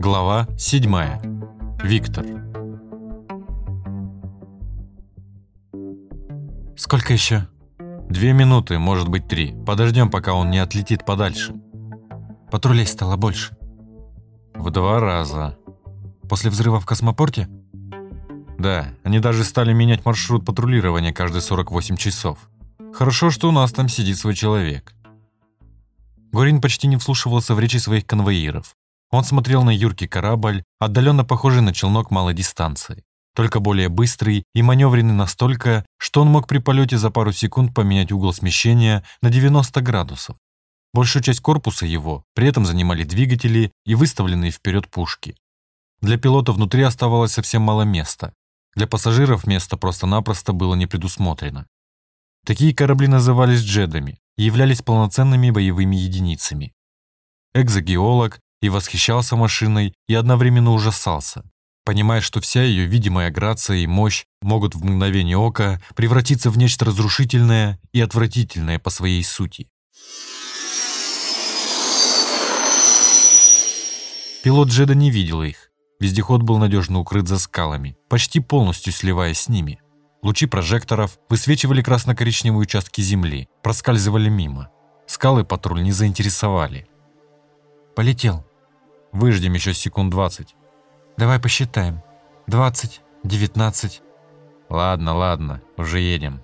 Глава 7. Виктор. Сколько еще? Две минуты, может быть три. Подождем, пока он не отлетит подальше. Патрулей стало больше. В два раза. После взрыва в космопорте? Да, они даже стали менять маршрут патрулирования каждые 48 часов. Хорошо, что у нас там сидит свой человек. Горин почти не вслушивался в речи своих конвоиров. Он смотрел на юркий корабль, отдаленно похожий на челнок малой дистанции, только более быстрый и маневренный настолько, что он мог при полете за пару секунд поменять угол смещения на 90 градусов. Большую часть корпуса его при этом занимали двигатели и выставленные вперед пушки. Для пилота внутри оставалось совсем мало места. Для пассажиров место просто-напросто было не предусмотрено. Такие корабли назывались джедами являлись полноценными боевыми единицами. Экзогеолог и восхищался машиной, и одновременно ужасался, понимая, что вся ее видимая грация и мощь могут в мгновение ока превратиться в нечто разрушительное и отвратительное по своей сути. Пилот Джеда не видел их. Вездеход был надежно укрыт за скалами, почти полностью сливаясь с ними. Лучи прожекторов высвечивали красно-коричневые участки земли, проскальзывали мимо. Скалы патруль не заинтересовали. «Полетел», Выждем еще секунд двадцать. Давай посчитаем. Двадцать, девятнадцать. Ладно, ладно, уже едем.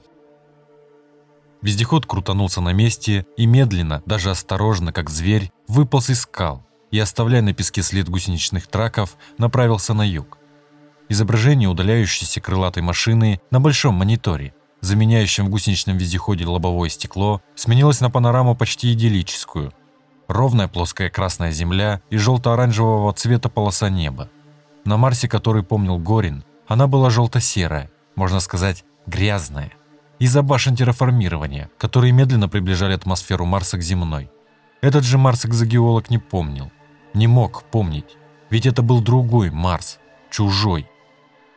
Вездеход крутанулся на месте и медленно, даже осторожно, как зверь, выполз из скал и, оставляя на песке след гусеничных траков, направился на юг. Изображение удаляющейся крылатой машины на большом мониторе, заменяющем в гусеничном вездеходе лобовое стекло, сменилось на панораму почти идиллическую – ровная плоская красная земля и желто-оранжевого цвета полоса неба. На Марсе, который помнил Горин, она была желто-серая, можно сказать, грязная, из-за башен терраформирования, которые медленно приближали атмосферу Марса к земной. Этот же Марс экзогеолог не помнил, не мог помнить, ведь это был другой Марс, чужой.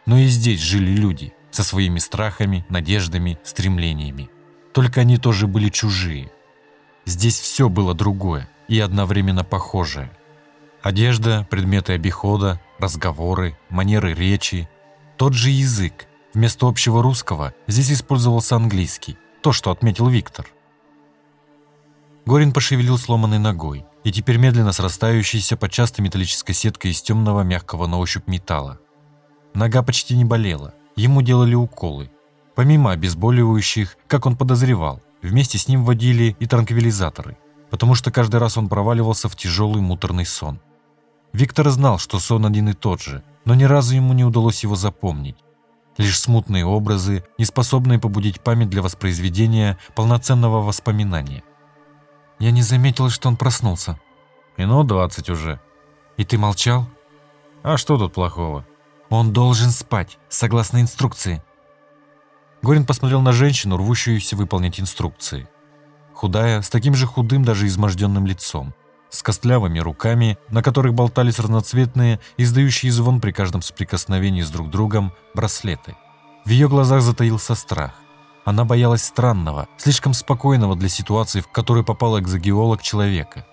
Но и здесь жили люди, со своими страхами, надеждами, стремлениями. Только они тоже были чужие. Здесь все было другое и одновременно похожее. Одежда, предметы обихода, разговоры, манеры речи. Тот же язык. Вместо общего русского здесь использовался английский, то, что отметил Виктор. Горин пошевелил сломанной ногой, и теперь медленно срастающейся под частой металлической сеткой из темного мягкого на ощупь металла. Нога почти не болела, ему делали уколы. Помимо обезболивающих, как он подозревал, вместе с ним вводили и транквилизаторы – потому что каждый раз он проваливался в тяжелый муторный сон. Виктор знал, что сон один и тот же, но ни разу ему не удалось его запомнить. Лишь смутные образы, не способные побудить память для воспроизведения полноценного воспоминания. «Я не заметил, что он проснулся». «Минут двадцать уже». «И ты молчал?» «А что тут плохого?» «Он должен спать, согласно инструкции». Горин посмотрел на женщину, рвущуюся выполнить инструкции худая, с таким же худым, даже изможденным лицом, с костлявыми руками, на которых болтались разноцветные, издающие звон при каждом соприкосновении с друг другом, браслеты. В ее глазах затаился страх. Она боялась странного, слишком спокойного для ситуации, в которую попал экзогеолог человека.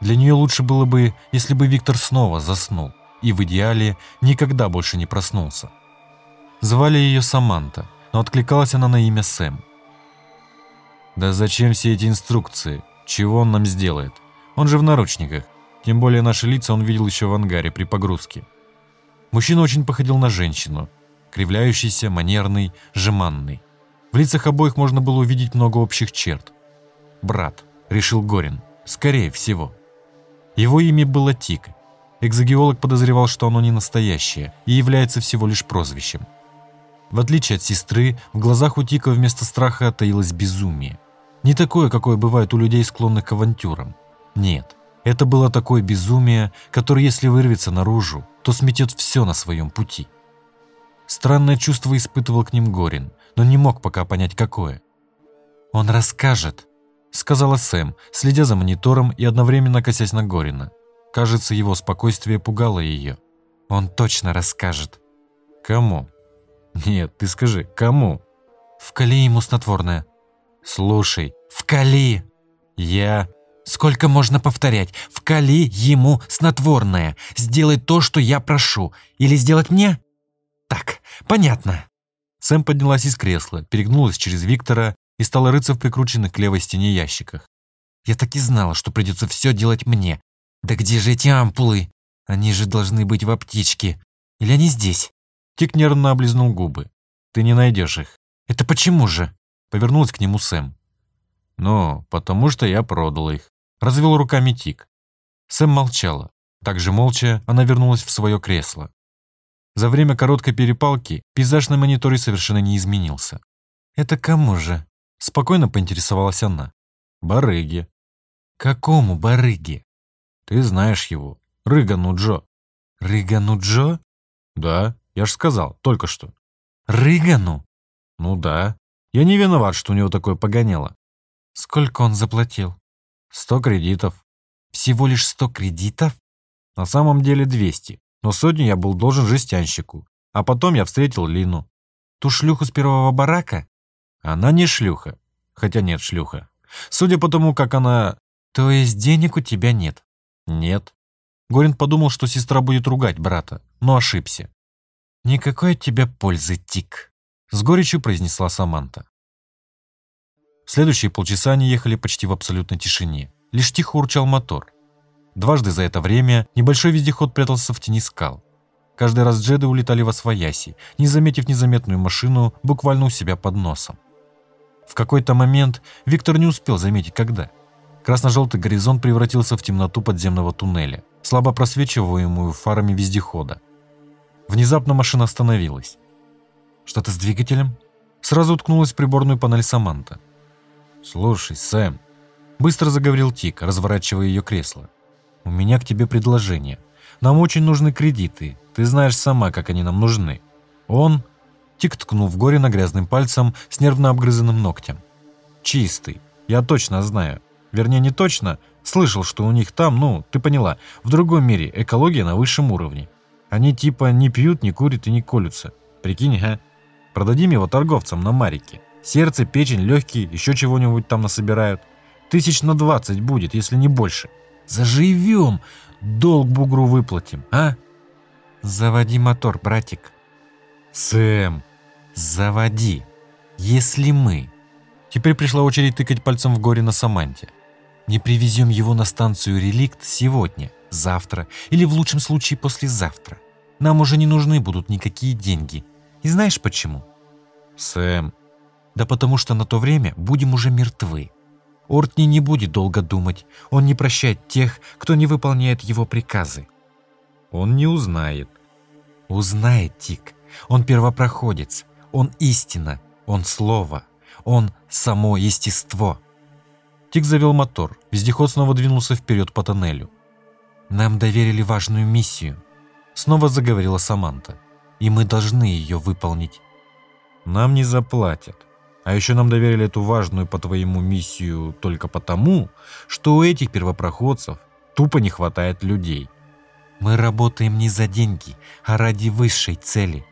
Для нее лучше было бы, если бы Виктор снова заснул и в идеале никогда больше не проснулся. Звали ее Саманта, но откликалась она на имя Сэм. Да зачем все эти инструкции? Чего он нам сделает? Он же в наручниках. Тем более наши лица он видел еще в ангаре при погрузке. Мужчина очень походил на женщину. Кривляющийся, манерный, жеманный. В лицах обоих можно было увидеть много общих черт. «Брат», — решил Горин, — «скорее всего». Его имя было Тик. Экзогеолог подозревал, что оно не настоящее и является всего лишь прозвищем. В отличие от сестры, в глазах у Тика вместо страха таилось безумие. Не такое, какое бывает у людей, склонных к авантюрам. Нет, это было такое безумие, которое, если вырвется наружу, то сметет все на своем пути. Странное чувство испытывал к ним Горин, но не мог пока понять, какое. «Он расскажет», — сказала Сэм, следя за монитором и одновременно косясь на Горина. Кажется, его спокойствие пугало ее. «Он точно расскажет». «Кому?» «Нет, ты скажи, кому?» «Вкали ему снотворное». «Слушай, вкали!» «Я...» Сколько можно повторять? Вкали ему снотворное. Сделай то, что я прошу. Или сделать мне? Так, понятно. Сэм поднялась из кресла, перегнулась через Виктора и стала рыться в прикрученных к левой стене ящиках. Я так и знала, что придется все делать мне. Да где же эти ампулы? Они же должны быть в аптечке. Или они здесь? Тик нервно облизнул губы. Ты не найдешь их. Это почему же? Повернулась к нему Сэм. Ну, потому что я продал их. Развел руками Тик. Сэм молчала. Так же молча она вернулась в свое кресло. За время короткой перепалки пейзаж на мониторе совершенно не изменился. «Это кому же?» – спокойно поинтересовалась она. «Барыги». «Какому барыге?» «Ты знаешь его. Рыгану Джо». «Рыгану Джо?» «Да, я ж сказал, только что». «Рыгану?» «Ну да. Я не виноват, что у него такое погоняло». «Сколько он заплатил?» «Сто кредитов». «Всего лишь сто кредитов?» «На самом деле двести. Но сотню я был должен жестянщику. А потом я встретил Лину. Ту шлюху с первого барака? Она не шлюха. Хотя нет, шлюха. Судя по тому, как она... То есть денег у тебя нет? Нет. Горин подумал, что сестра будет ругать брата, но ошибся. «Никакой от тебя пользы, Тик», — с горечью произнесла Саманта. Следующие полчаса они ехали почти в абсолютной тишине. Лишь тихо урчал мотор. Дважды за это время небольшой вездеход прятался в тени скал. Каждый раз джеды улетали во свояси, не заметив незаметную машину буквально у себя под носом. В какой-то момент Виктор не успел заметить, когда. Красно-желтый горизонт превратился в темноту подземного туннеля, слабо просвечиваемую фарами вездехода. Внезапно машина остановилась. «Что-то с двигателем?» Сразу уткнулась в приборную панель Саманта. «Слушай, Сэм», — быстро заговорил Тик, разворачивая ее кресло. «У меня к тебе предложение. Нам очень нужны кредиты. Ты знаешь сама, как они нам нужны». Он, Тик ткнул в горе на грязным пальцем с нервно обгрызанным ногтем. «Чистый. Я точно знаю. Вернее, не точно. Слышал, что у них там, ну, ты поняла, в другом мире экология на высшем уровне. Они типа не пьют, не курят и не колются. Прикинь, а? Продадим его торговцам на Марике. Сердце, печень, легкие, еще чего-нибудь там насобирают. Тысяч на двадцать будет, если не больше. Заживем, долг бугру выплатим, а? Заводи мотор, братик. Сэм, заводи. Если мы... Теперь пришла очередь тыкать пальцем в горе на Саманте. Не привезем его на станцию «Реликт» сегодня, завтра или в лучшем случае послезавтра. Нам уже не нужны будут никакие деньги. И знаешь почему? Сэм. Да потому что на то время будем уже мертвы. Ортни не будет долго думать. Он не прощает тех, кто не выполняет его приказы. Он не узнает. Узнает, Тик. Он первопроходец. Он истина. Он слово. Он само естество. Тик завел мотор. Вездеход снова двинулся вперед по тоннелю. «Нам доверили важную миссию», — снова заговорила Саманта. «И мы должны ее выполнить». «Нам не заплатят», а еще нам доверили эту важную по твоему миссию только потому, что у этих первопроходцев тупо не хватает людей. Мы работаем не за деньги, а ради высшей цели.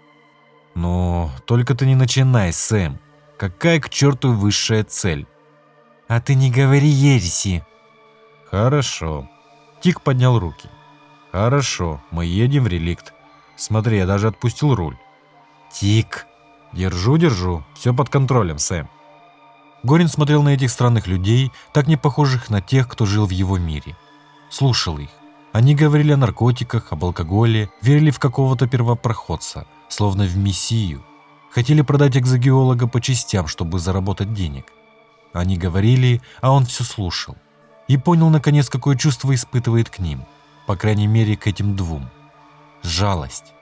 Но только ты не начинай, Сэм. Какая к черту высшая цель? А ты не говори ереси. Хорошо. Тик поднял руки. Хорошо, мы едем в реликт. Смотри, я даже отпустил руль. Тик. «Держу, держу. Все под контролем, Сэм». Горин смотрел на этих странных людей, так не похожих на тех, кто жил в его мире. Слушал их. Они говорили о наркотиках, об алкоголе, верили в какого-то первопроходца, словно в мессию. Хотели продать экзогеолога по частям, чтобы заработать денег. Они говорили, а он все слушал. И понял, наконец, какое чувство испытывает к ним. По крайней мере, к этим двум. Жалость.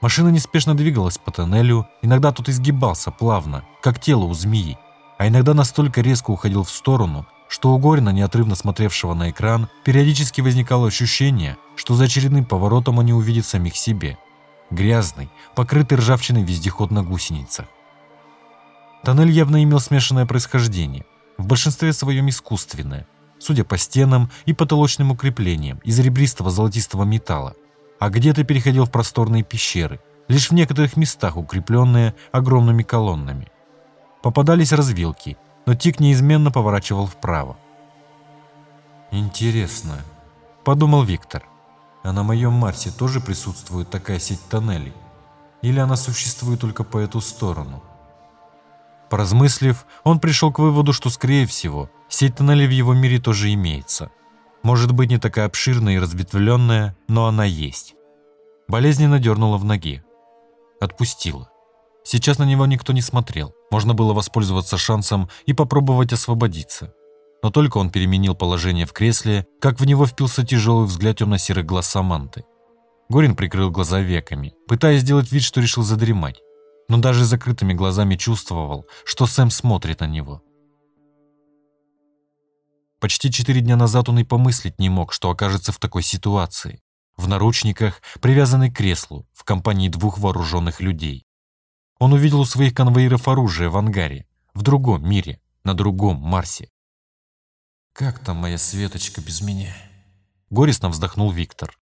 Машина неспешно двигалась по тоннелю, иногда тут изгибался плавно, как тело у змеи, а иногда настолько резко уходил в сторону, что у Горина, неотрывно смотревшего на экран, периодически возникало ощущение, что за очередным поворотом они увидят самих себе. Грязный, покрытый ржавчиной вездеход на гусеницах. Тоннель явно имел смешанное происхождение, в большинстве своем искусственное, судя по стенам и потолочным укреплениям из ребристого золотистого металла, а где-то переходил в просторные пещеры, лишь в некоторых местах укрепленные огромными колоннами. Попадались развилки, но Тик неизменно поворачивал вправо. Интересно, подумал Виктор. А на моем Марсе тоже присутствует такая сеть тоннелей? Или она существует только по эту сторону? Поразмыслив, он пришел к выводу, что, скорее всего, сеть тоннелей в его мире тоже имеется. Может быть, не такая обширная и разветвленная, но она есть. Болезненно дернула в ноге. Отпустила. Сейчас на него никто не смотрел. Можно было воспользоваться шансом и попробовать освободиться. Но только он переменил положение в кресле, как в него впился тяжелый взгляд темно-серых глаз Саманты. Горин прикрыл глаза веками, пытаясь сделать вид, что решил задремать но даже закрытыми глазами чувствовал, что Сэм смотрит на него. Почти четыре дня назад он и помыслить не мог, что окажется в такой ситуации. В наручниках, привязанный к креслу, в компании двух вооруженных людей. Он увидел у своих конвоиров оружие в ангаре, в другом мире, на другом Марсе. «Как там моя Светочка без меня?» Горестно вздохнул Виктор.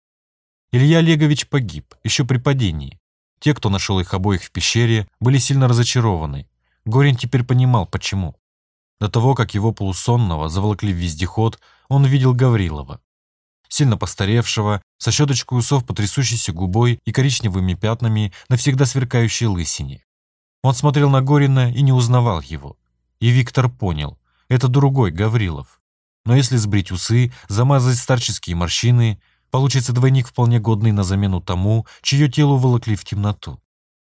Илья Олегович погиб, еще при падении, те, кто нашел их обоих в пещере, были сильно разочарованы. Горин теперь понимал, почему. До того, как его полусонного заволокли в вездеход, он увидел Гаврилова. Сильно постаревшего, со щеточкой усов потрясущейся губой и коричневыми пятнами навсегда сверкающей лысине. Он смотрел на Горина и не узнавал его. И Виктор понял, это другой Гаврилов. Но если сбрить усы, замазать старческие морщины, Получится двойник вполне годный на замену тому, чье тело волокли в темноту.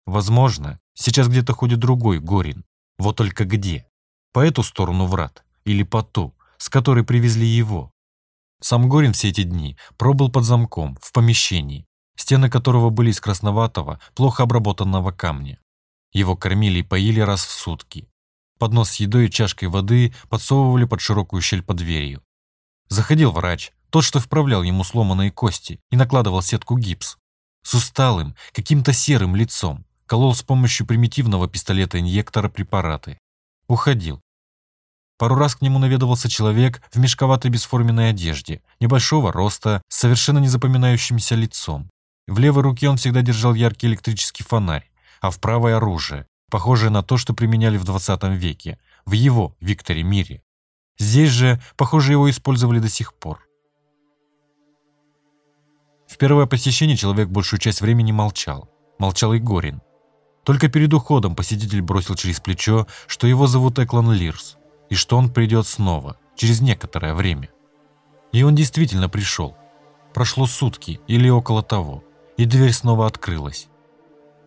Возможно, сейчас где-то ходит другой Горин. Вот только где? По эту сторону врат или по ту, с которой привезли его? Сам Горин все эти дни пробыл под замком, в помещении, стены которого были из красноватого, плохо обработанного камня. Его кормили и поили раз в сутки. Поднос с едой и чашкой воды подсовывали под широкую щель под дверью. Заходил врач, тот, что вправлял ему сломанные кости и накладывал сетку гипс. С усталым, каким-то серым лицом. Колол с помощью примитивного пистолета-инъектора препараты. Уходил. Пару раз к нему наведывался человек в мешковатой бесформенной одежде, небольшого роста, с совершенно незапоминающимся лицом. В левой руке он всегда держал яркий электрический фонарь, а в правой оружие, похожее на то, что применяли в 20 веке, в его, Викторе, мире. Здесь же, похоже, его использовали до сих пор. В первое посещение человек большую часть времени молчал. Молчал и Горин. Только перед уходом посетитель бросил через плечо, что его зовут Эклан Лирс, и что он придет снова, через некоторое время. И он действительно пришел. Прошло сутки или около того, и дверь снова открылась.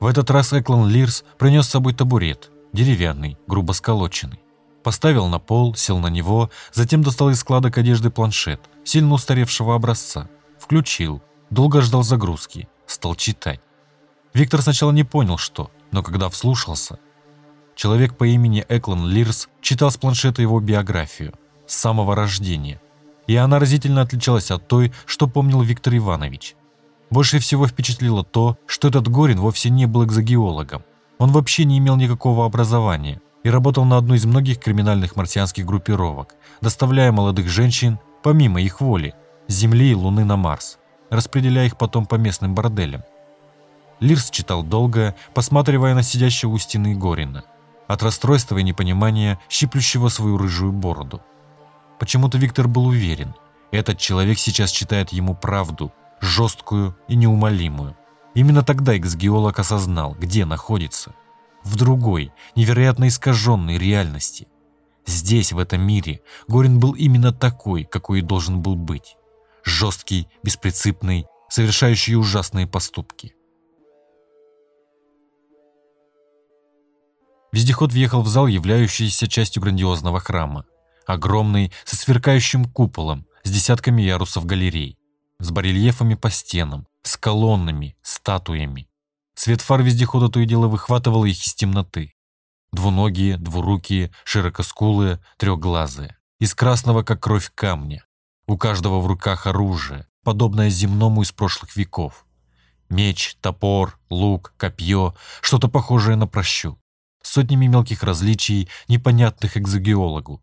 В этот раз Эклан Лирс принес с собой табурет, деревянный, грубо сколоченный. Поставил на пол, сел на него, затем достал из складок одежды планшет, сильно устаревшего образца. Включил, Долго ждал загрузки, стал читать. Виктор сначала не понял, что, но когда вслушался, человек по имени Эклан Лирс читал с планшета его биографию с самого рождения, и она разительно отличалась от той, что помнил Виктор Иванович. Больше всего впечатлило то, что этот Горин вовсе не был экзогеологом. Он вообще не имел никакого образования и работал на одной из многих криминальных марсианских группировок, доставляя молодых женщин, помимо их воли, с Земли и Луны на Марс распределяя их потом по местным борделям. Лирс читал долго, посматривая на сидящего у стены Горина, от расстройства и непонимания, щиплющего свою рыжую бороду. Почему-то Виктор был уверен, этот человек сейчас читает ему правду, жесткую и неумолимую. Именно тогда экс-геолог осознал, где находится. В другой, невероятно искаженной реальности. Здесь, в этом мире, Горин был именно такой, какой и должен был быть жесткий, беспринципный, совершающий ужасные поступки. Вездеход въехал в зал, являющийся частью грандиозного храма. Огромный, со сверкающим куполом, с десятками ярусов галерей, с барельефами по стенам, с колоннами, статуями. Свет фар вездехода то и дело выхватывал их из темноты. Двуногие, двурукие, широкоскулые, трехглазые. Из красного, как кровь камня. У каждого в руках оружие, подобное земному из прошлых веков. Меч, топор, лук, копье, что-то похожее на прощу. Сотнями мелких различий, непонятных экзогеологу.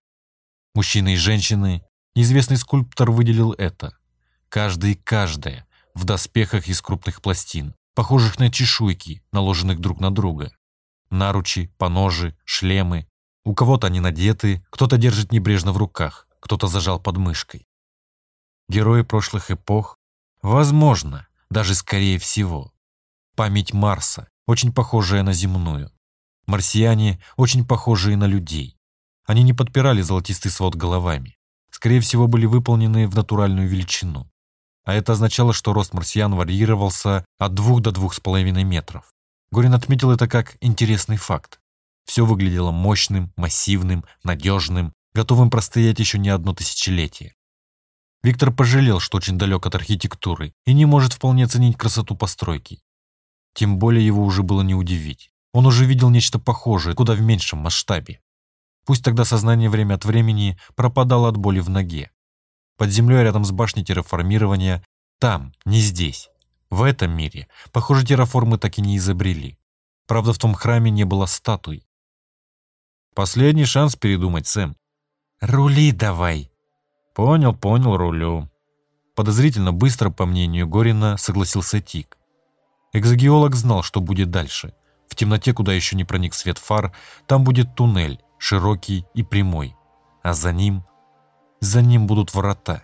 Мужчины и женщины, неизвестный скульптор выделил это. Каждый и каждая, в доспехах из крупных пластин, похожих на чешуйки, наложенных друг на друга. Наручи, поножи, шлемы. У кого-то они надеты, кто-то держит небрежно в руках, кто-то зажал под мышкой. Герои прошлых эпох? Возможно, даже скорее всего. Память Марса, очень похожая на земную. Марсиане, очень похожие на людей. Они не подпирали золотистый свод головами. Скорее всего, были выполнены в натуральную величину. А это означало, что рост марсиан варьировался от 2 до 2,5 метров. Горин отметил это как интересный факт. Все выглядело мощным, массивным, надежным, готовым простоять еще не одно тысячелетие. Виктор пожалел, что очень далек от архитектуры и не может вполне оценить красоту постройки. Тем более его уже было не удивить. Он уже видел нечто похожее, куда в меньшем масштабе. Пусть тогда сознание время от времени пропадало от боли в ноге. Под землей рядом с башней терраформирования, там, не здесь. В этом мире, похоже, терраформы так и не изобрели. Правда, в том храме не было статуй. Последний шанс передумать, Сэм. «Рули давай!» «Понял, понял, рулю». Подозрительно быстро, по мнению Горина, согласился Тик. Экзогеолог знал, что будет дальше. В темноте, куда еще не проник свет фар, там будет туннель, широкий и прямой. А за ним... За ним будут врата.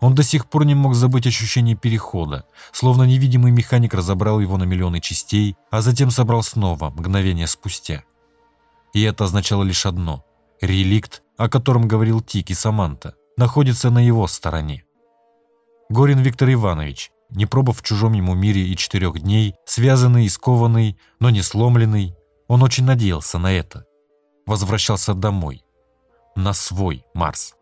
Он до сих пор не мог забыть ощущение перехода, словно невидимый механик разобрал его на миллионы частей, а затем собрал снова, мгновение спустя. И это означало лишь одно – реликт, о котором говорил Тик и Саманта, находится на его стороне. Горин Виктор Иванович, не пробыв в чужом ему мире и четырех дней, связанный и скованный, но не сломленный, он очень надеялся на это. Возвращался домой, на свой Марс.